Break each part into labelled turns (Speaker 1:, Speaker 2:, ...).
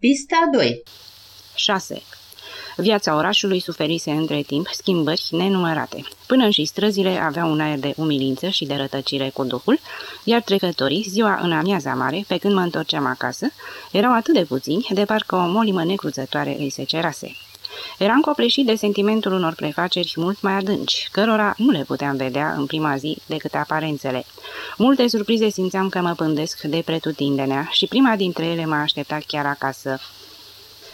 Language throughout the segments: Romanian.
Speaker 1: Pista 2
Speaker 2: 6. Viața orașului suferise între timp schimbări nenumărate. Până și străzile aveau un aer de umilință și de rătăcire cu duhul, iar trecătorii, ziua în amiaza mare, pe când mă întorceam acasă, erau atât de puțini, de parcă o molimă necruțătoare îi se cerase. Eram copleșit de sentimentul unor prefaceri mult mai adânci, cărora nu le puteam vedea în prima zi decât aparențele. Multe surprize simțeam că mă pândesc de pretutindenea și prima dintre ele m-a așteptat chiar acasă.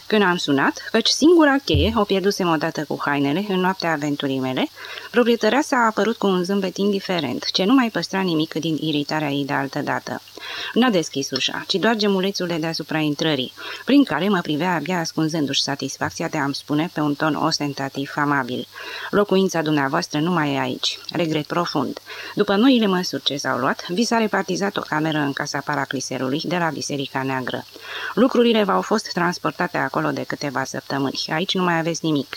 Speaker 2: Când am sunat, căci singura cheie o pierdusem odată cu hainele în noaptea aventurii mele, proprietărea s-a apărut cu un zâmbet indiferent, ce nu mai păstra nimic din iritarea ei de altă dată. N-a deschis ușa, ci doar gemulețul de deasupra intrării, prin care mă privea abia ascunzându-și satisfacția de a-mi spune pe un ton ostentativ amabil. Locuința dumneavoastră nu mai e aici. Regret profund. După noile măsuri ce s-au luat, vi s-a repartizat o cameră în casa paracliserului de la Biserica Neagră. Lucrurile v-au fost transportate acolo de câteva săptămâni. Aici nu mai aveți nimic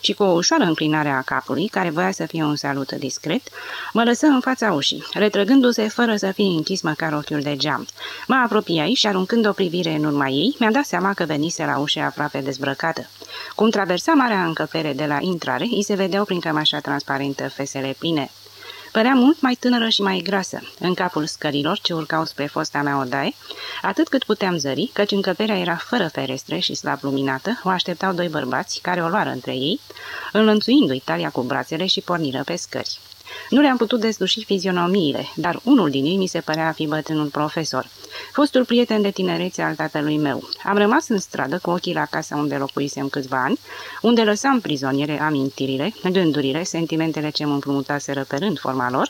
Speaker 2: și cu o ușoară înclinare a capului, care voia să fie un salut discret, mă lăsă în fața ușii, retrăgându-se fără să fie închis măcar ochiul de geam. Mă apropiai și aruncând o privire în urma ei, mi-am dat seama că venise la ușă aproape dezbrăcată. Cum traversa marea încăpere de la intrare, îi se vedeau prin cămașa transparentă fesele pline. Părea mult mai tânără și mai grasă, în capul scărilor ce urcau spre fosta mea odaie, atât cât puteam zări, căci încăperea era fără ferestre și slab luminată, o așteptau doi bărbați care o luară între ei, înlănțuindu-i talia cu brațele și porniră pe scări. Nu le-am putut desluși fizionomiile, dar unul din ei mi se părea a fi bătrânul profesor, fostul prieten de tinerețe al tatălui meu. Am rămas în stradă cu ochii la casa unde locuisem câțiva ani, unde lăsam prizoniere amintirile, gândurile, sentimentele ce mă împrumutaseră pe rând forma lor,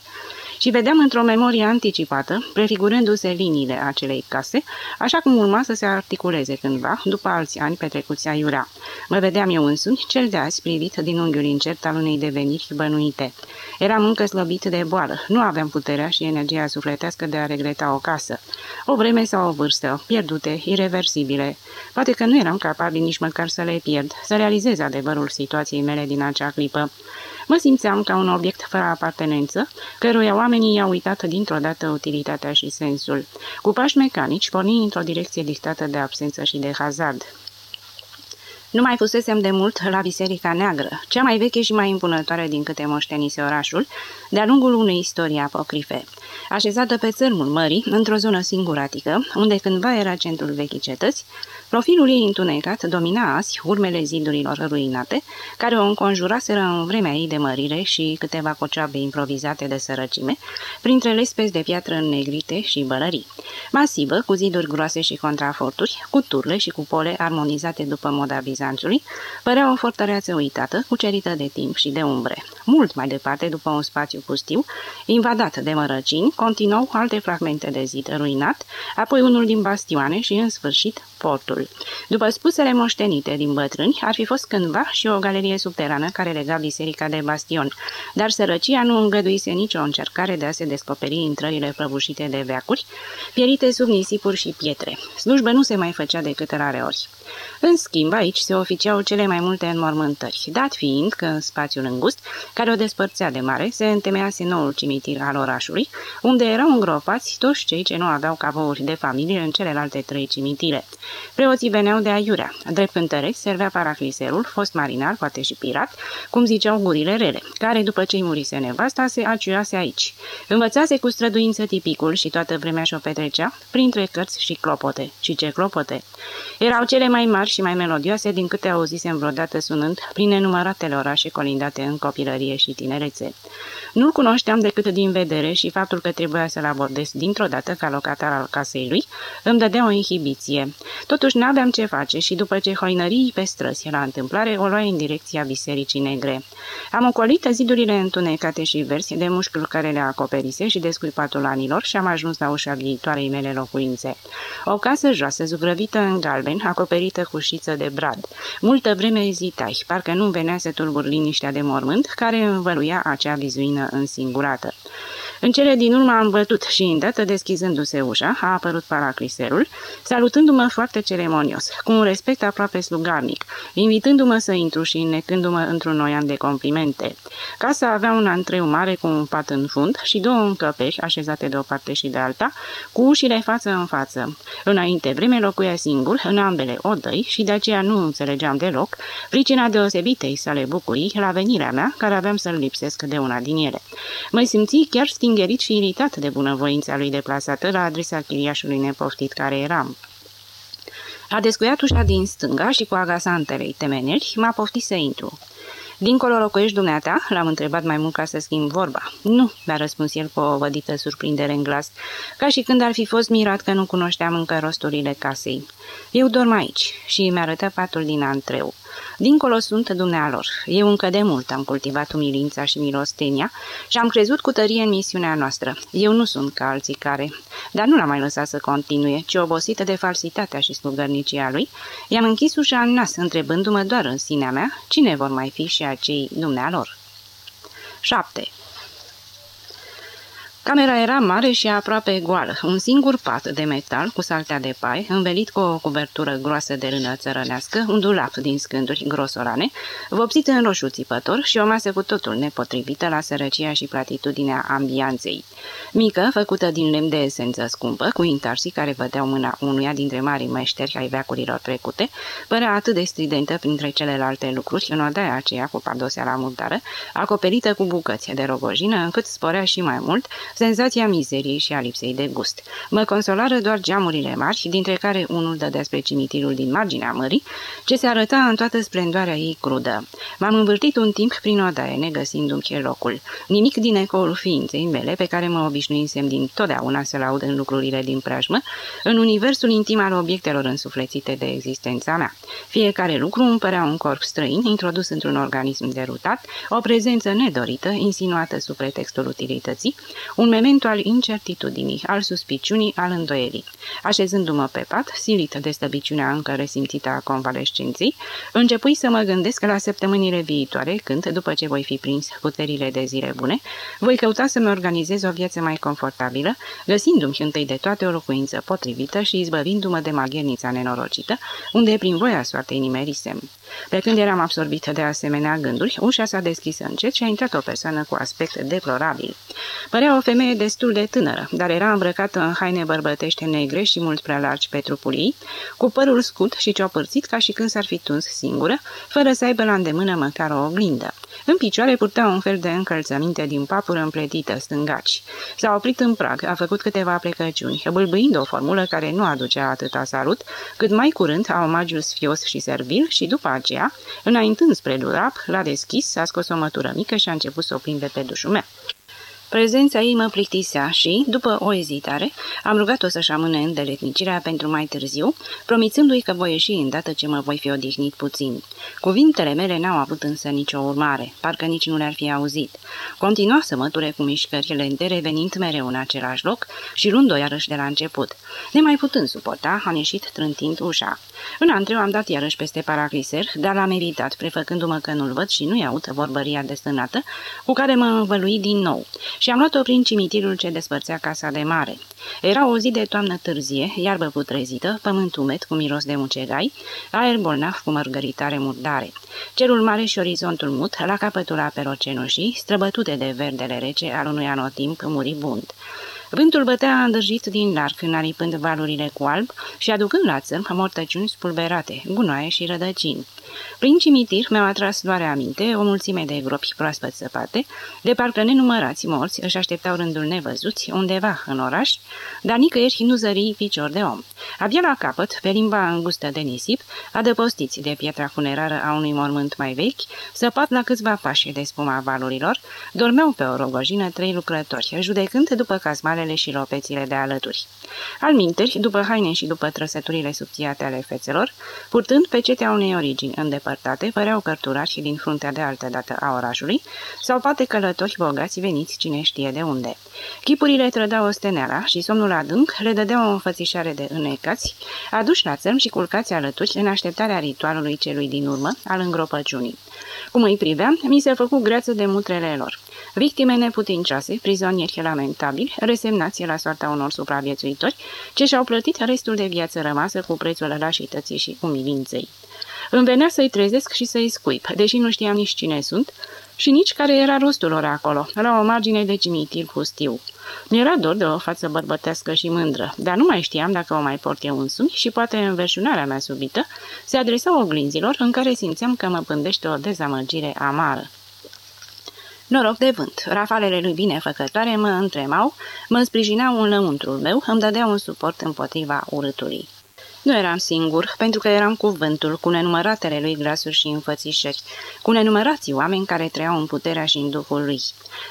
Speaker 2: și vedeam într-o memorie anticipată, prefigurându-se liniile acelei case, așa cum urma să se articuleze cândva, după alți ani petrecuți aiurea. Mă vedeam eu însumi, cel de azi privit din unghiul incert al unei deveniri bănuite. Eram încă slăbit de boală, nu aveam puterea și energia sufletească de a regreta o casă. O vreme sau o vârstă, pierdute, irreversibile. Poate că nu eram capabil nici măcar să le pierd, să realizez adevărul situației mele din acea clipă. Mă simțeam ca un obiect fără apartenență, căruia oamenii i-au uitat dintr-o dată utilitatea și sensul. Cu pași mecanici, porni într-o direcție dictată de absență și de hazard. Nu mai fusesem de mult la Biserica Neagră, cea mai veche și mai impunătoare din câte moștenise orașul, de-a lungul unei istorii apocrife. Așezată pe țărmul mării, într-o zonă singuratică, unde cândva era centrul vechii cetăți, Profilul ei întunecat domina azi urmele zidurilor ruinate, care o înconjuraseră în vremea ei de mărire și câteva cocioabe improvizate de sărăcime, printre lespezi de piatră înnegrite și bălării. Masivă, cu ziduri groase și contraforturi, cu turle și cupole armonizate după moda Bizanțului, părea o fortăreață uitată, cucerită de timp și de umbre. Mult mai departe, după un spațiu pustiu, invadat de mărăcini, continuau alte fragmente de zid ruinat, apoi unul din bastioane și, în sfârșit, portul. După spusele moștenite din bătrâni, ar fi fost cândva și o galerie subterană care lega biserica de bastion, dar sărăcia nu îngăduise nicio încercare de a se descoperi intrările prăbușite de veacuri, pierite sub nisipuri și pietre. Slujbă nu se mai făcea decât rare ori. În schimb, aici se oficiau cele mai multe înmormântări, dat fiind că în spațiul îngust, care o despărțea de mare, se întemeiase noul cimitir al orașului, unde erau îngropați toți cei ce nu aveau cavouri de familie în celelalte trei cimitire. Preoții veneau de aiurea. Drept cântăreți servea paracliserul, fost marinar, poate și pirat, cum ziceau gurile rele, care după ce-i murise nevasta se aciuase aici. Învățase cu străduință tipicul și toată vremea și-o petrecea, printre cărți și clopote. Și ce clopote! Erau cele mai mari și mai melodioase din câte auzisem vreodată sunând prin nenumăratele orașe colindate în copilărie și tinerețe. Nu-l cunoșteam decât din vedere și faptul că trebuia să-l abordez dintr-o dată ca locatar al casei lui îmi dădea o inhibiție. Totuși n-aveam ce face și după ce hoinării pe străzi la întâmplare, o luai în direcția bisericii negre. Am ocolit zidurile întunecate și versi de mușchiul care le acoperise și de scuipatul anilor și am ajuns la ușa viitoarei mele locuințe. O casă joasă, zugrăvită în galben, acoperită cu șiță de brad. Multă vreme ezitai, parcă nu venea să tulbur liniștea de mormânt care învăluia acea vizuină însingurată. În cele din urmă am bătut și îndată deschizându-se ușa, a apărut paracliserul, salutându-mă foarte ceremonios, cu un respect aproape slugarnic, invitându-mă să intru și înnecându-mă într-un oian de complimente. Casa avea un antreu mare cu un pat în fund și două încăperi așezate de o parte și de alta, cu ușile față în față. Înainte vreme locuia singur în ambele odăi și de aceea nu înțelegeam deloc pricina deosebitei sale bucurii la venirea mea, care aveam să-l lipsesc de una din ele. Mă simți chiar stingerit și iritat de bunăvoința lui deplasată la adresa chiriașului nepoftit care eram. A descuiat ușa din stânga și cu agasantelei temeneri m-a poftit să intru. Dincolo locuiești dumneata?" L-am întrebat mai mult ca să schimb vorba. Nu," mi-a răspuns el cu o vădită surprindere în glas, ca și când ar fi fost mirat că nu cunoșteam încă rosturile casei. Eu dorm aici și mi arătă patul din antreu. Dincolo sunt dumnealor. Eu încă de mult am cultivat umilința și milostenia și am crezut cu tărie în misiunea noastră. Eu nu sunt ca alții care... Dar nu l-am mai lăsat să continue, ci obosită de falsitatea și slugărnicia lui, i-am închis ușa în nas, întrebându-mă doar în sinea mea cine vor mai fi și acei dumnealor. 7. Camera era mare și aproape goală. Un singur pat de metal cu saltea de pai, învelit cu o cuvertură groasă de rână țărănească, un dulap din scânduri grosolane, vopsit în roșu țipător și o masă cu totul nepotrivită la sărăcia și platitudinea ambianței. Mică, făcută din lemn de esență scumpă, cu intarsii care vădeau mâna unuia dintre marii meșteri ai veacurilor trecute, părea atât de stridentă printre celelalte lucruri în odaia aceea cu pardosea la murdară, acoperită cu bucăți de rogojină, încât sporea și mai mult senzația mizeriei și a lipsei de gust. Mă consolară doar geamurile mari, dintre care unul dă despre cimitirul din marginea mării, ce se arăta în toată splendoarea ei crudă. M-am învârtit un timp prin odaie, negăsindu-mi locul. Nimic din ecoul ființei mele, pe care mă obișnuisem din totdeauna să-l aud în lucrurile din preajmă, în universul intim al obiectelor însuflețite de existența mea. Fiecare lucru îmi părea un corp străin, introdus într-un organism derutat, o prezență nedorită, insinuată sub pretextul utilității, un un memento al incertitudinii, al suspiciunii, al îndoierii. Așezându-mă pe pat, silit de stăbiciunea încă resimțită a convalescenței, începui să mă gândesc la săptămânile viitoare, când, după ce voi fi prins puterile de zile bune, voi căuta să-mi organizez o viață mai confortabilă, găsindu-mi întâi de toate o locuință potrivită și izbăvindu-mă de maghernița nenorocită, unde prin voia soartei nimerisem. Pe când eram absorbit de asemenea gânduri, ușa s-a deschis încet și a intrat o persoană cu aspect deplorabil. Părea o femeie destul de tânără, dar era îmbrăcată în haine bărbătește negre și mult prea largi pe trupul ei, cu părul scut și ciopărțit ca și când s-ar fi tuns singură, fără să aibă la îndemână măcar o oglindă. În picioare purta un fel de încălțăminte din papură împletită stângaci. S-a oprit în prag, a făcut câteva plecăciuni, bâlbâind o formulă care nu aducea atâta salut, cât mai curând a omagiul sfios și servil și după aceea, înaintând spre dulap, l-a deschis, a scos o mătură mică și a început să o plimbe pe dușul meu. Prezența ei mă plictisea și, după o ezitare, am rugat-o să-și amâne îndeletnicirea pentru mai târziu, promițându-i că voi ieși îndată ce mă voi fi odihnit puțin. Cuvintele mele n-au avut însă nicio urmare, parcă nici nu le-ar fi auzit. Continua să măture cu mișcări lente, revenind mereu în același loc și luând-o iarăși de la început. Nemai putând suporta, am ieșit trântind ușa. În antreu am dat iarăși peste paracliser, dar l-am evitat, prefăcându-mă că nu-l văd și nu-i aud vorbăria destânată, cu care mă învălui din nou și am luat-o prin cimitirul ce despărțea casa de mare. Era o zi de toamnă târzie, iarbă putrezită, pământ umed cu miros de mucegai, aer bolnav cu mărgăritare murdare. Cerul mare și orizontul mut, la capătul apelor cenușii, străbătute de verdele rece al unui anotimp muribund. Vântul bătea îndrăjit din larg, înaripând valurile cu alb și aducând la țărm mortăciuni spulberate, gunoaie și rădăcini. Prin cimitir mi-au atras doar aminte o mulțime de gropi proaspăt săpate, de parcă nenumărați morți își așteptau rândul nevăzuți undeva în oraș, dar nicăieri nu zări picior de om. Abia la capăt, pe limba îngustă de nisip, adăpostiți de pietra funerară a unui mormânt mai vechi, săpat la câțiva pași de spuma valurilor, dormeau pe o rogojină trei lucrători, judecând după cazmalele și lopețile de alături. Al minteri, după haine și după trăsăturile subțiate ale fețelor, purtând pe cetea unei origini îndepărtate, păreau cărturași din fruntea de altă dată a orașului, sau poate călători bogați veniți cine știe de unde. Chipurile trădau osteneala și somnul adânc le dădea o înfățișare de înecați, aduși la țărm și culcați alături în așteptarea ritualului celui din urmă, al îngropăciunii. Cum îi priveam, mi se făcu greață de mutrele lor. Victime neputincioase, prizonieri lamentabili, resemnați la soarta unor supraviețuitori, ce și-au plătit restul de viață rămasă cu prețul lașității și umilinței. Îmi venea să-i trezesc și să-i scuip, deși nu știam nici cine sunt și nici care era rostul lor acolo, la o margine de cimitir pustiu. Mi-era dor de o față bărbătească și mândră, dar nu mai știam dacă o mai port eu însumi și poate înverșunarea mea subită se adresa oglinzilor în care simțeam că mă pândește o dezamăgire amară. Noroc de vânt. Rafalele lui binefăcătoare mă întremau, mă sprijinau în lăuntrul meu, îmi dădeau un suport împotriva urâtului. Nu eram singur, pentru că eram cuvântul cu nenumăratele lui glasuri și înfățișări, cu nenumărații oameni care trăiau în puterea și în duhul lui.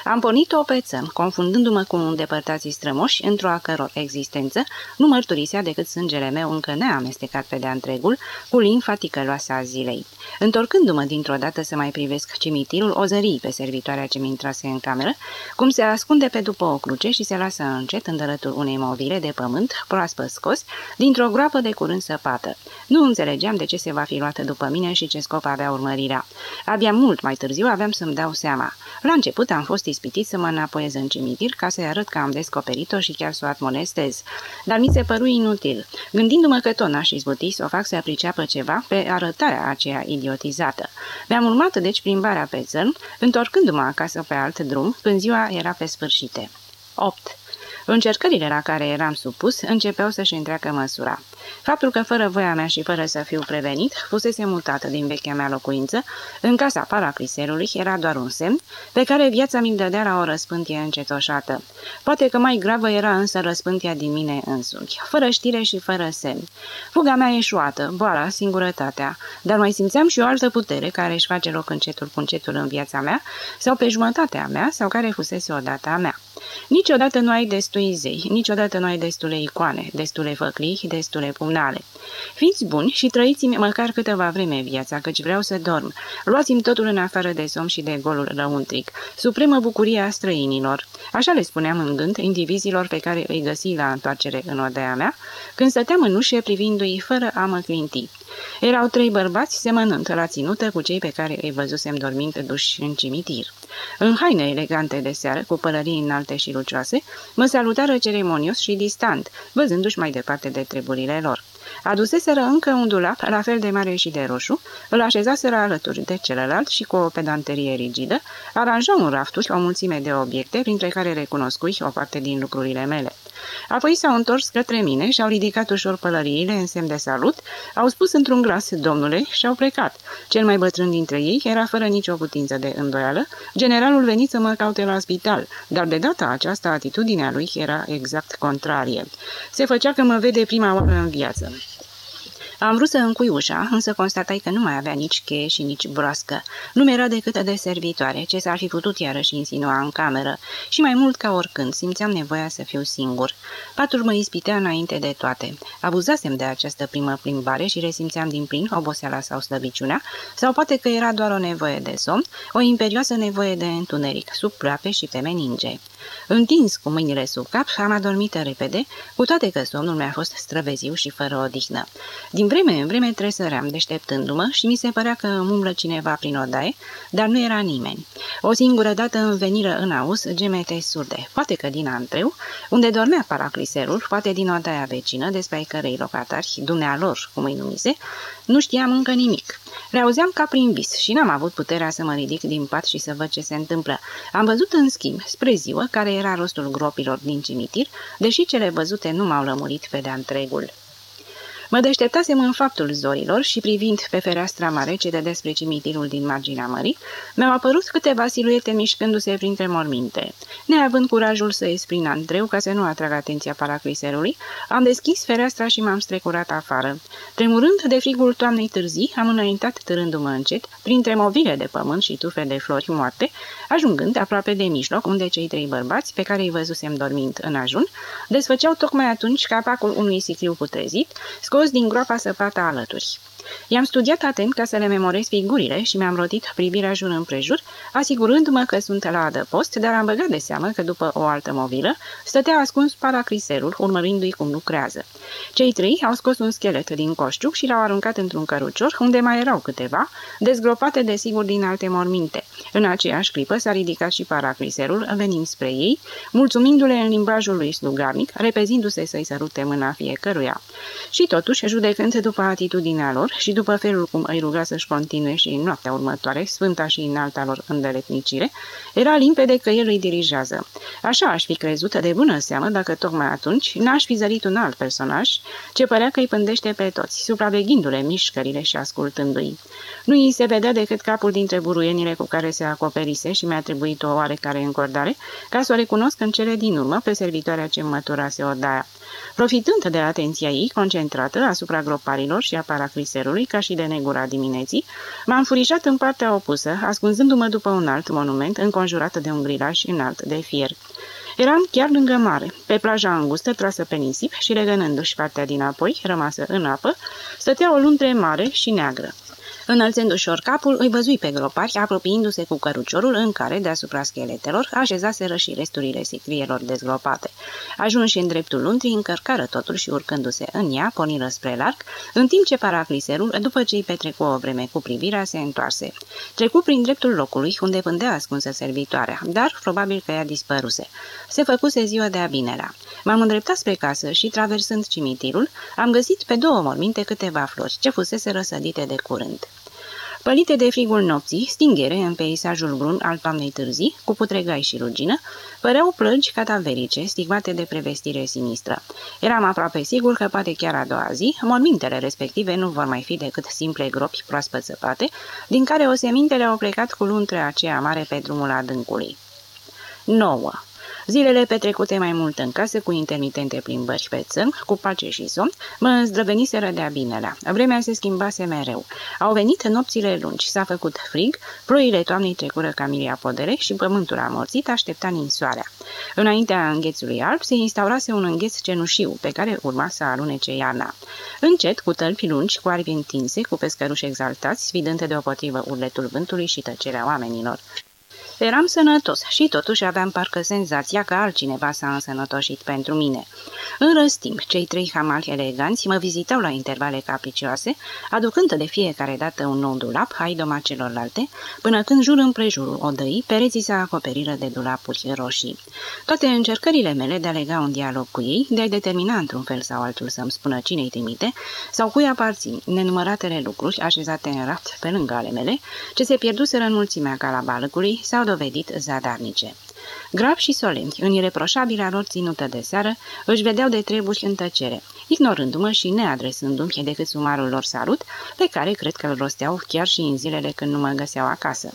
Speaker 2: Am pornit o peță, confundându-mă cu îndepărtații strămoși, într-o a căror existență nu mărturisea decât sângele meu încă neamestecat pe de-a întregul, cu limfa ticăloasă a zilei. Întorcându-mă dintr-o dată să mai privesc cimitirul, o zării pe servitoarea ce mi intrase în cameră, cum se ascunde pe după o cruce și se lasă încet în dărătul unei mobile de pământ, proaspăt scos, dintr-o groapă de curând săpată. Nu înțelegeam de ce se va fi luată după mine și ce scop avea urmărirea. Abia mult mai târziu aveam să-mi dau seama. La început am fost ispitit să mă înapoiez în cimitir ca să-i arăt că am descoperit-o și chiar să o admonestez. Dar mi se păru inutil. Gândindu-mă că tot n-aș izbuti să o fac să priceapă ceva pe arătarea aceea idiotizată. Mi-am urmat deci plimbarea pe țărm, întorcându-mă acasă pe alt drum, când ziua era pe sfârșite. 8. Încercările la care eram supus începeau să-și întreacă măsura. Faptul că fără voia mea și fără să fiu prevenit, fusese mutată din vechea mea locuință, în casa paracliserului, era doar un semn, pe care viața mi-l dădea la o răspântie încetoșată. Poate că mai gravă era însă răspântia din mine însumi, fără știre și fără semn. Fuga mea eșuată, boala, singurătatea, dar mai simțeam și o altă putere care își face loc încetul cu încetul în viața mea, sau pe jumătatea mea, sau care fusese odată a mea. Niciodată nu ai destui zei, niciodată nu ai destule icoane, destule făclii, destule pumnale. Fiți buni și trăiți-mi măcar câteva vreme viața, căci vreau să dorm. Luați-mi totul în afară de somn și de golul răuntric. Supremă bucurie a străinilor. Așa le spuneam în gând indivizilor pe care îi găsi la întoarcere în odaia mea, când stăteam în ușe privindu-i fără a mă clinti. Erau trei bărbați semănând la ținută cu cei pe care îi văzusem dormind duși în cimitir. În haine elegante de seară, cu pălării înalte și lucioase, mă salutară ceremonios și distant, văzându-și mai departe de treburile lor. Aduseseră încă un dulap, la fel de mare și de roșu, îl așezaseră alături de celălalt și cu o pedanterie rigidă, aranjau în rafturi o mulțime de obiecte, printre care recunoscui o parte din lucrurile mele. Apoi s-au întors către mine și au ridicat ușor pălăriile în semn de salut, au spus într-un glas, domnule, și au plecat. Cel mai bătrân dintre ei era fără nicio putință de îndoială, generalul venit să mă caute la spital, dar de data aceasta atitudinea lui era exact contrarie. Se făcea că mă vede prima oară în viață. Am vrut să încui ușa, însă constatai că nu mai avea nici cheie și nici broască. Nu mi-era decât de servitoare, ce s-ar fi putut iarăși insinua în cameră. Și mai mult ca oricând, simțeam nevoia să fiu singur. Patul mă ispitea înainte de toate. Abuzasem de această primă plimbare și resimțeam din plin oboseala sau slăbiciunea, sau poate că era doar o nevoie de somn, o imperioasă nevoie de întuneric, sub ploape și pe meninge. Întins cu mâinile sub cap, am adormit repede, cu toate că somnul mi-a fost străveziu și fără odihnă. Din vreme în vreme tresăream deșteptându-mă și mi se părea că îmi umblă cineva prin odaie, dar nu era nimeni. O singură dată îmi veniră în auz gemete surde, poate că din antreu, unde dormea paracliserul, poate din odaia vecină, despre cărei locatari, dumnealor, cum îi numise, nu știam încă nimic. Le auzeam ca prin vis și n-am avut puterea să mă ridic din pat și să văd ce se întâmplă. Am văzut în schimb, spre ziua, care era rostul gropilor din cimitir, deși cele văzute nu m-au lămurit pe de-a întregul. Mă deșteptasem în faptul zorilor și privind pe fereastra mare ce de despre cimitirul din marginea mării, mi-au apărut câteva siluete mișcându-se printre morminte. Neavând curajul să ies prin Andreu ca să nu atrag atenția paracliserului, am deschis fereastra și m-am strecurat afară. Tremurând de frigul toamnei târzii, am înaintat târându-mă încet, printre movile de pământ și tufe de flori moarte, ajungând aproape de mijloc, unde cei trei bărbați, pe care îi văzusem dormind în ajun, desfăceau tocmai atunci capacul unui sicriu putrezit, scos din groapa săpată alături. I-am studiat atent ca să le memorez figurile și mi-am rotit privirea jur împrejur, asigurându-mă că sunt la adăpost, dar am băgat de seamă că după o altă movilă stătea ascuns paracriserul, urmărindu-i cum lucrează. Cei trei au scos un schelet din coșciuc și l-au aruncat într-un cărucior, unde mai erau câteva, dezgropate desigur din alte morminte. În aceeași clipă s-a ridicat și paracriserul, venind spre ei, mulțumindu-le în limbajul lui slugarnic, repezindu-se să-i sărute mâna fiecăruia. Și totuși, judecând după atitudinea lor și după felul cum îi ruga să-și continue și în noaptea următoare sfânta și înalta lor îndeletnicire, era limpede că el îi dirigează. Așa aș fi crezut de bună seamă dacă tocmai atunci n-aș fi zărit un alt personaj ce părea că îi pândește pe toți, supraveghindu-le mișcările și ascultându-i. Nu îi se vedea decât capul dintre buruienile cu care se acoperise și mi-a trebuit o oarecare încordare ca să o recunosc în cele din urmă pe servitoarea ce măturase odaia. Profitând de atenția ei concentrată asupra groparilor și a paracriserului, ca și de negura dimineții, m-am furișat în partea opusă, ascunzându-mă după un alt monument înconjurat de un grilaj înalt de fier. Eram chiar lângă mare, pe plaja îngustă trasă pe nisip și legănându-și partea din apoi, rămasă în apă, stătea o luntre mare și neagră. Înălțând ușor capul, îi văzui pe gropari, apropiindu-se cu căruciorul în care, deasupra scheletelor, așezaseră și resturile sicrielor dezgropate. Ajunși în dreptul luntrii, încărcară totul și urcându-se în ea, porniră spre larg, în timp ce paracliserul, după ce îi petrecu o vreme cu privirea, se întoarse. Trecu prin dreptul locului, unde vândea ascunsă servitoarea, dar probabil că ea dispăruse. Se făcuse ziua de abinera. M-am îndreptat spre casă și, traversând cimitirul, am găsit pe două morminte câteva flori, ce fusese răsădite de curând. Pălite de frigul nopții, stingere în peisajul brun al toamnei târzii, cu putregai și rugină, păreau plăgi cataverice, stigmate de prevestire sinistră. Eram aproape sigur că poate chiar a doua zi, mormintele respective nu vor mai fi decât simple gropi proaspăt săpate, din care o semintele au plecat cu luntre aceea mare pe drumul adâncului. 9. Zilele petrecute mai mult în casă, cu intermitente plimbări pe țărm, cu pace și somn, mă îndrăveniseră de-a binelea. Vremea se schimbase mereu. Au venit nopțile lungi, s-a făcut frig, ploile toamnei trecură Camilia Podere și pământul amorțit aștepta ninsoarea. Înaintea înghețului alb se instaurase un îngheț cenușiu, pe care urma să alunece iarna. Încet, cu tălpi lungi, cu arbi întinse, cu pescăruși exaltați, sfidând deopotrivă urletul vântului și tăcerea oamenilor. Eram sănătos și totuși aveam parcă senzația că altcineva s-a însănătoșit pentru mine. În răstimp, cei trei hamali eleganți mă vizitau la intervale capricioase, aducând de fiecare dată un nou dulap, haidoma celorlalte, până când jur împrejurul odăii, pereții se acoperiră de dulapuri roșii. Toate încercările mele de a lega un dialog cu ei, de a determina într-un fel sau altul să-mi spună cine îi trimite, sau cui aparțin nenumăratele lucruri așezate în raft pe lângă ale mele, ce se pierduseră în mulțimea calabalăcului, sau dovedit zadarnice. Grav și solemni, în ireproșabila lor ținută de seară, își vedeau de treburi în tăcere, ignorându-mă și neadresându-mi decât sumarul lor salut, pe care cred că îl rosteau chiar și în zilele când nu mă găseau acasă.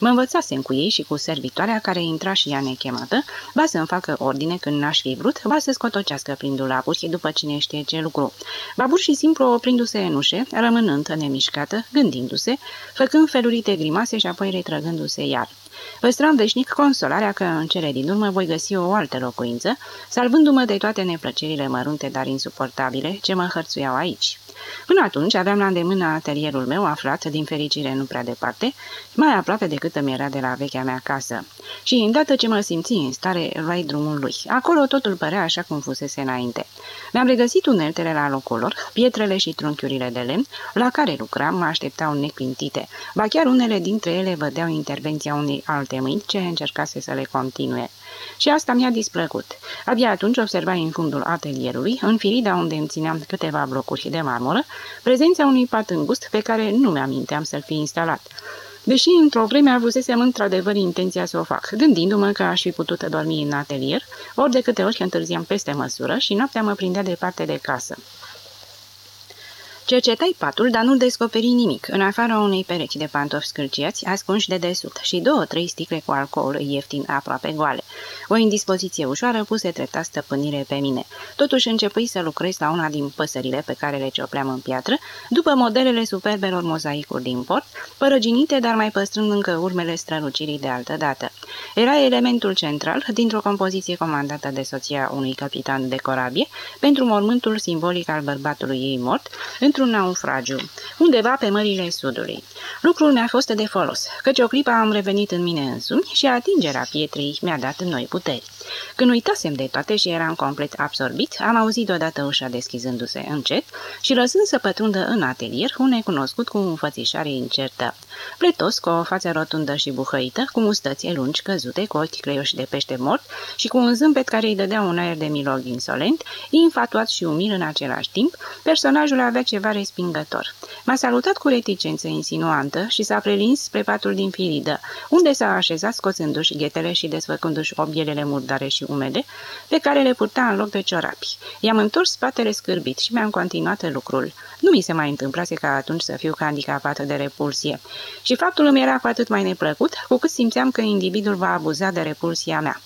Speaker 2: Mă învățasem cu ei și cu servitoarea care intra și ea nechemată, ba să-mi facă ordine când n-aș fi vrut, ba să scotocească prin dulapuri după cine știe ce lucru. Ba pur și simplu oprindu-se în ușe, rămânând nemișcată, gândindu-se, făcând felurite grimase și apoi retrăgându-se iar. Păstram veșnic consolarea că în cele din urmă voi găsi o altă locuință, salvându-mă de toate neplăcerile mărunte, dar insuportabile, ce mă hărțuiau aici. Până atunci aveam la îndemână atelierul meu aflat, din fericire nu prea departe, mai aproape decât îmi era de la vechea mea casă. Și îndată ce mă simți în stare, luai drumul lui. Acolo totul părea așa cum fusese înainte. Mi-am regăsit uneltele la locul lor, pietrele și trunchiurile de lemn, la care lucram, mă așteptau neclintite. Ba chiar unele dintre ele vădeau intervenția unei alte mâini ce încercase să le continue. Și asta mi-a displăcut. Abia atunci observai în fundul atelierului, în firida unde îmi țineam câteva blocuri de marmură, prezența unui pat îngust pe care nu mi-aminteam să-l fi instalat. Deși într-o vreme avusesem într-adevăr intenția să o fac, gândindu-mă că aș fi putut dormi în atelier, ori de câte ori întârziam peste măsură și noaptea mă prindea departe de casă. Cercetai patul, dar nu descoperi nimic, în afara unei perechi de pantofi scârciați, ascunși de desubt, și două-trei sticle cu alcool ieftin aproape goale. O indispoziție ușoară puse treptat stăpânire pe mine. Totuși începui să lucrez la una din păsările pe care le ciopleam în piatră, după modelele superbelor mozaicuri din port, părăginite, dar mai păstrând încă urmele strălucirii de altă dată. Era elementul central dintr-o compoziție comandată de soția unui capitan de corabie pentru mormântul simbolic al bărbatului ei mort într-un naufragiu, undeva pe mările sudului. Lucrul mi-a fost de folos, căci o clipă am revenit în mine însumi și atingerea pietrei mi-a dat noi puteri. Când uitasem de toate și eram complet absorbit, am auzit odată ușa deschizându-se încet și lăsând să pătrundă în atelier un necunoscut cu înfățișare incertă. Pletos, cu o față rotundă și buhăită, cu mustăți lungi căzute, cu ochi creioși de pește mort și cu un zâmbet care îi dădea un aer de milog insolent, infatuat și umil în același timp, personajul avea ceva respingător. M-a salutat cu reticență insinuantă și s-a prelins spre patul din firidă, unde s-a așezat scoțându-și ghetele și desfăcându-și obielele murdare și umede, pe care le purta în loc de ciorapi. I-am întors spatele scârbit și mi-am continuat lucrul. Nu mi se mai întâmplase ca atunci să fiu handicapată de repulsie. Și faptul îmi era cu atât mai neplăcut, cu cât simțeam că individul va abuza de repulsia mea.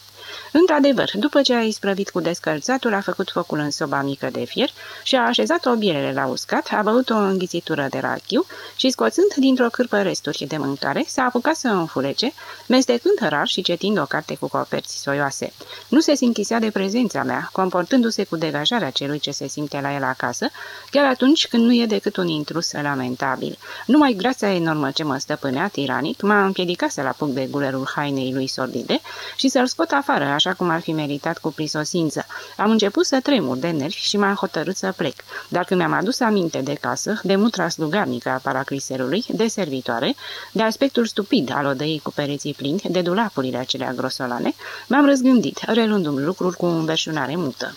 Speaker 2: Într-adevăr, după ce a isprăvit cu descălțatul, a făcut focul în soba mică de fier și a așezat obielele la uscat, a băut o înghițitură de rachiu și, scoțând dintr-o cârpă resturi de mâncare, s-a apucat să înfulece, mestecând rar și cetind o carte cu coperți soioase. Nu se sinchisea de prezența mea, comportându-se cu degajarea celui ce se simte la el acasă, chiar atunci când nu e decât un intrus lamentabil. Numai grația enormă ce mă stăpânea, tiranic, m-a împiedicat să-l apuc de gulerul hainei lui sordide și să-l scot afară, așa așa cum ar fi meritat cu prisosință. Am început să tremur de nervi și m-am hotărât să plec. Dar când mi-am adus aminte de casă, de mutra slugarnică a paracriserului, de servitoare, de aspectul stupid al odăii cu pereții plini, de dulapurile acelea grosolane, m-am răzgândit, relându-mi lucrul cu înverșunare mută.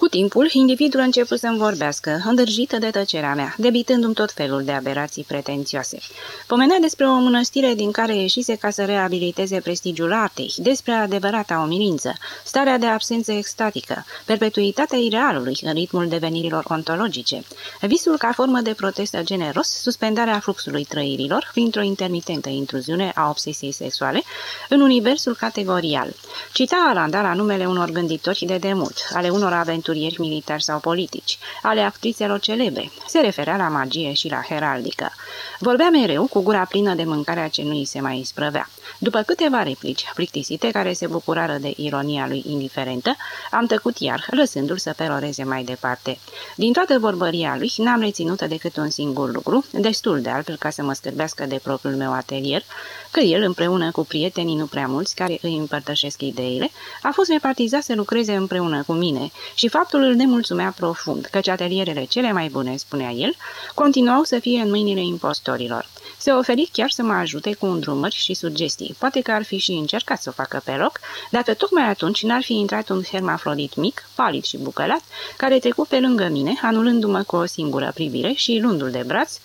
Speaker 2: Cu timpul, individul a început să-mi vorbească, îndârjită de tăcerea mea, debitându-mi tot felul de aberații pretențioase. Pomenea despre o mănăstire din care ieșise ca să reabiliteze prestigiul artei, despre adevărata omilință, starea de absență extatică, perpetuitatea irealului în ritmul devenirilor ontologice, visul ca formă de protest generos, suspendarea fluxului trăirilor printr-o intermitentă intruziune a obsesiei sexuale în universul categorial. Cita Alanda la numele unor gânditori de demult, ale unor aventuri aventurieri militari sau politici, ale actrițelor celebre. Se referea la magie și la heraldică. Vorbea mereu cu gura plină de mâncarea ce nu îi se mai isprăvea. După câteva replici plictisite care se bucurară de ironia lui indiferentă, am tăcut iar, lăsându-l să peroreze mai departe. Din toată vorbăria lui n-am reținut decât un singur lucru, destul de altfel ca să mă scârbească de propriul meu atelier, că el, împreună cu prietenii nu prea mulți care îi împărtășesc ideile, a fost repartizat să lucreze împreună cu mine și faptul îl nemulțumea profund, căci atelierele cele mai bune, spunea el, continuau să fie în mâinile impostorilor. Se oferi chiar să mă ajute cu îndrumări și sugestii. Poate că ar fi și încercat să o facă pe loc, dacă tocmai atunci n-ar fi intrat un hermafrodit mic, palid și bucălat, care trecu pe lângă mine, anulându-mă cu o singură privire și luându-l de braț,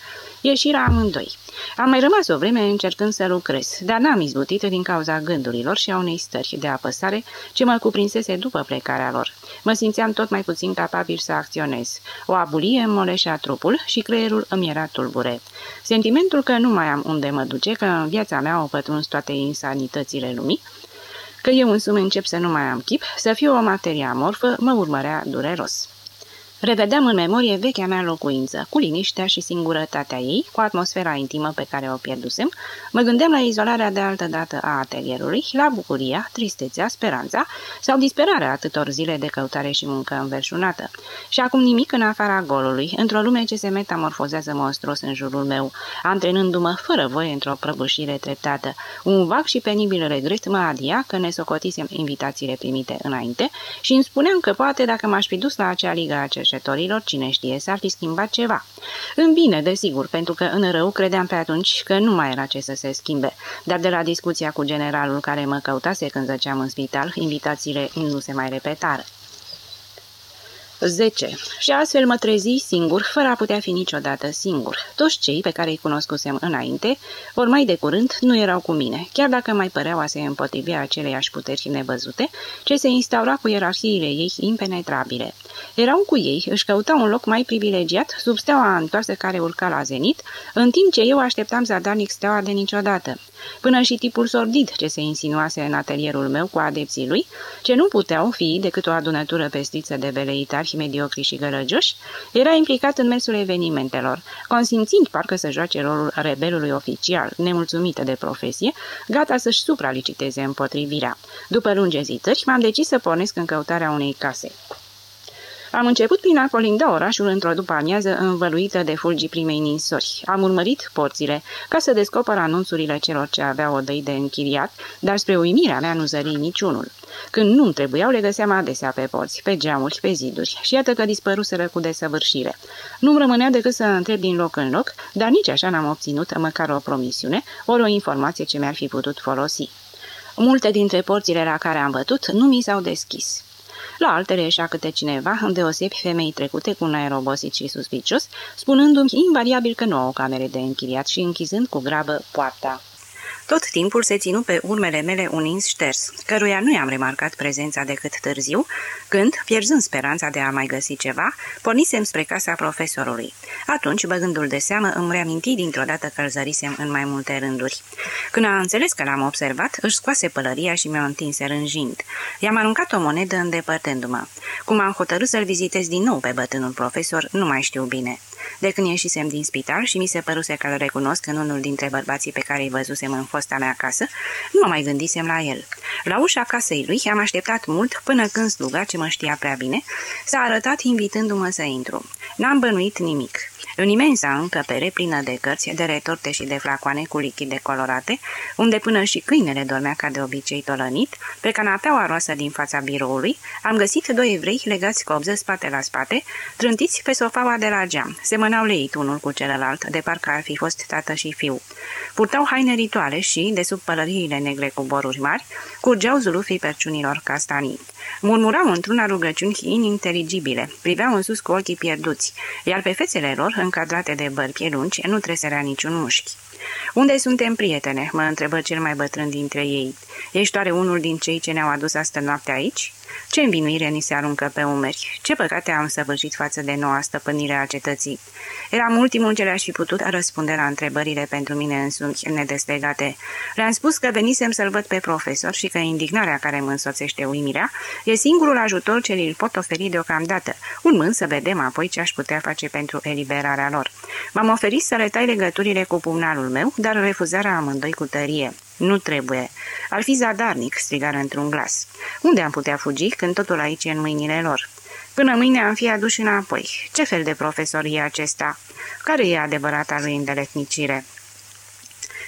Speaker 2: ieșirea amândoi. Am mai rămas o vreme încercând să lucrez, dar n-am izbutit din cauza gândurilor și a unei stări de apăsare ce mă cuprinsese după plecarea lor. Mă simțeam tot mai puțin capabil să acționez. O abulie îmi moleșea trupul și creierul îmi era tulbure. Sentimentul că nu mai am unde mă duce, că în viața mea au pătruns toate insanitățile lumii, că eu însumi încep să nu mai am chip, să fiu o materie amorfă, mă urmărea dureros. Revedeam în memorie vechea mea locuință, cu liniștea și singurătatea ei, cu atmosfera intimă pe care o pierdusem, mă gândeam la izolarea de altă dată a atelierului, la bucuria, tristețea, speranța sau disperarea atâtor zile de căutare și muncă înverșunată. Și acum nimic în afara golului, într-o lume ce se metamorfozează monstruos în jurul meu, antrenându-mă fără voie într-o prăbușire treptată. Un vag și penibil regret mă adia că ne socotisem invitațiile primite înainte și îmi spuneam că poate dacă m-aș fi dus la acea ligă a cercetorilor, cine știe, s-ar fi schimbat ceva. În bine, desigur, pentru că în rău credeam pe atunci că nu mai era ce să se schimbe, dar de la discuția cu generalul care mă căutase când zăceam în spital, invitațiile nu se mai repetară. 10. Și astfel mă trezi singur, fără a putea fi niciodată singur. Toți cei pe care îi cunoscusem înainte, ori mai de curând, nu erau cu mine, chiar dacă mai păreau a se împotrivi aceleiași puteri nevăzute, ce se instaura cu ierarhiile ei impenetrabile. Erau cu ei, își căutau un loc mai privilegiat sub steaua întoarsă care urca la zenit, în timp ce eu așteptam zadarnic steaua de niciodată. Până și tipul sordid ce se insinuase în atelierul meu cu adepții lui, ce nu puteau fi decât o adunătură pestiță de veleitari mediocri și gălăgioși, era implicat în mersul evenimentelor, consimțind parcă să joace rolul rebelului oficial, nemulțumită de profesie, gata să-și supraliciteze împotrivirea. După lungi ezitări, m-am decis să pornesc în căutarea unei case. Am început prin a colinda orașul într-o după-amiază învăluită de fulgii primei ninsori. Am urmărit porțile ca să descoper anunțurile celor ce aveau odăi de închiriat, dar spre uimirea mea nu zări niciunul. Când nu-mi trebuiau, le găseam adesea pe porți, pe geamuri, pe ziduri și iată că dispăruseră cu desăvârșire. Nu-mi rămânea decât să întreb din loc în loc, dar nici așa n-am obținut măcar o promisiune, ori o informație ce mi-ar fi putut folosi. Multe dintre porțile la care am bătut nu mi s-au deschis. La altele ieșea câte cineva, îndeosebi femei trecute cu un aer obosit și suspicios, spunându-mi invariabil că nu au camere de închiriat și închizând cu grabă poarta. Tot timpul se ținu pe urmele mele un ins șters, căruia nu i-am remarcat prezența decât târziu, când, pierzând speranța de a mai găsi ceva, pornisem spre casa profesorului. Atunci, băgându-l de seamă, îmi reaminti dintr-o dată că zărisem în mai multe rânduri. Când a înțeles că l-am observat, își scoase pălăria și mi-o întinse rânjind. I-am aruncat o monedă îndepărtându-mă. Cum am hotărât să-l vizitez din nou pe bătânul profesor, nu mai știu bine. De când ieșisem din spital și mi se păruse că îl recunosc în unul dintre bărbații pe care îi văzusem în fosta mea casă, nu mă mai gândisem la el. La ușa casei lui am așteptat mult până când sluga, ce mă știa prea bine, s-a arătat invitându-mă să intru. N-am bănuit nimic. În imensa încăpere plină de cărți, de retorte și de flacoane cu lichide colorate, unde până și câinele dormea ca de obicei tolănit, pe canapeaua roasă din fața biroului, am găsit doi evrei legați cobză spate la spate, trântiți pe sofaua de la geam. Semănau leit unul cu celălalt, de parcă ar fi fost tată și fiu. Purtau haine rituale și, de sub pălăriile negre cu boruri mari, curgeau zulufii perciunilor castanii. Murmurau într-una rugăciuni ininteligibile, priveau în sus cu ochii pierduți, iar pe fețele lor, încadrate de bărbi lungi, nu tresărea niciun mușchi. Unde suntem, prietene?" mă întrebă cel mai bătrân dintre ei. Ești oare unul din cei ce ne-au adus astă noapte aici?" Ce învinuire ni se aruncă pe umeri? Ce păcate am săvârșit față de noua stăpânire a cetății? Eram ultimul ce le-aș fi putut răspunde la întrebările pentru mine însumi nedeslegate. Le-am spus că venisem să-l văd pe profesor și că indignarea care mă însoțește uimirea e singurul ajutor ce îl pot oferi deocamdată, urmând să vedem apoi ce aș putea face pentru eliberarea lor. M-am oferit să le tai legăturile cu pumnalul meu, dar refuzarea amândoi cu tărie. Nu trebuie. Ar fi zadarnic, strigară într-un glas. Unde am putea fugi când totul aici e în mâinile lor? Până mâine am fi aduși înapoi. Ce fel de profesor e acesta? Care e adevărata lui îndeletnicire?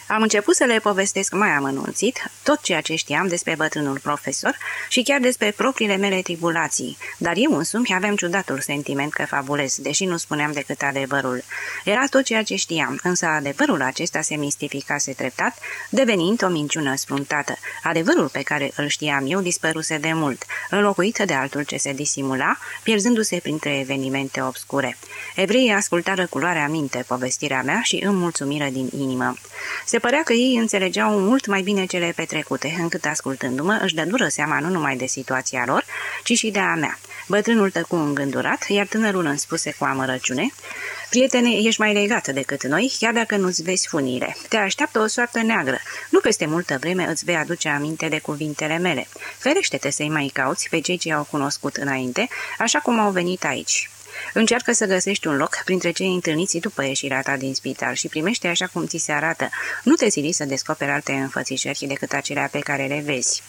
Speaker 2: Am început să le povestesc mai amănunțit tot ceea ce știam despre bătrânul profesor și chiar despre propriile mele tribulații, dar eu însumi aveam ciudatul sentiment că fabulez, deși nu spuneam decât adevărul. Era tot ceea ce știam, însă adevărul acesta se mistificase treptat, devenind o minciună spruntată. Adevărul pe care îl știam eu dispăruse de mult, înlocuit de altul ce se disimula, pierzându-se printre evenimente obscure. Evreii ascultară culoarea minte povestirea mea și îmi mulțumiră din inimă. Se părea că ei înțelegeau mult mai bine cele petrecute, încât ascultându-mă își dă dură seama nu numai de situația lor, ci și de a mea. Bătrânul tăcu îngândurat, iar tânărul îmi spuse cu amărăciune, Prietene, ești mai legată decât noi, chiar dacă nu-ți vezi funile. Te așteaptă o soartă neagră. Nu peste multă vreme îți vei aduce aminte de cuvintele mele. Ferește-te să-i mai cauți pe cei ce au cunoscut înainte, așa cum au venit aici. Încearcă să găsești un loc printre cei întâlniți după ieșirea ta din spital și primește așa cum ți se arată. Nu te sili să descoperi alte înfățișări decât acelea pe care le vezi.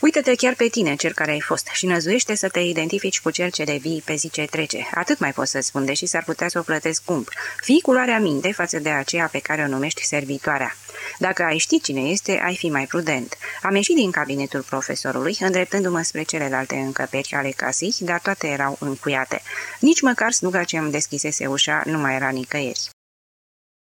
Speaker 2: Uită-te chiar pe tine, cel care ai fost, și năzuiește să te identifici cu cel ce devii pe zi ce trece. Atât mai pot să spun, deși s-ar putea să o plătesc scump. Fii culoarea minte față de aceea pe care o numești servitoarea. Dacă ai ști cine este, ai fi mai prudent. Am ieșit din cabinetul profesorului, îndreptându-mă spre celelalte încăperi ale casei, dar toate erau încuiate. Nici măcar sluga ce îmi deschisese ușa nu mai era nicăieri.